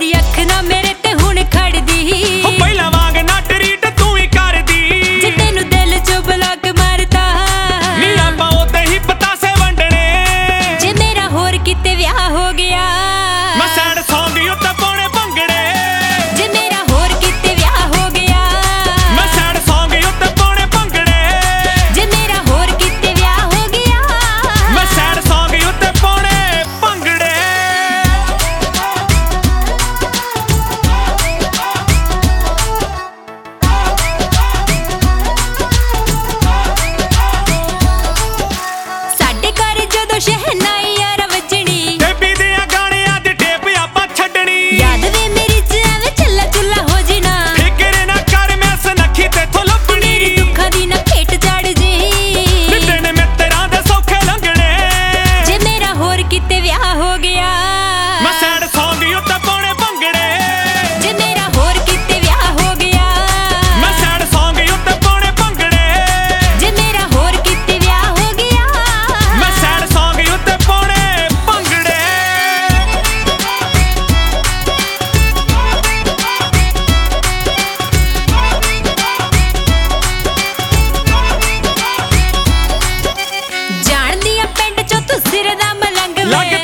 ਤੇਰੀ ਅੱਖ ਨਾ ਮੇਰੇ ਤੇ ਹੁਣ ਖੜਦੀ। ਹੋ ਪਹਿਲਾਂ ਵਾਂਗ ਨਾ ਟਰੀਟ ਤੂੰ ਹੀ ਕਰਦੀ। ਜੇ ਤੈਨੂੰ ਦਿਲ ਚ ਬਲੌਕ ਮਾਰਦਾ ਨੀ ਆਪਾਂ ਉਹਦੇ ਹੀ ਪਤਾਸੇ ਵੰਡਣੇ। ਜੇ ਮੇਰਾ ਹੋਰ ਕਿਤੇ ਵਿਆਹ ਹੋ ਗਿਆ। like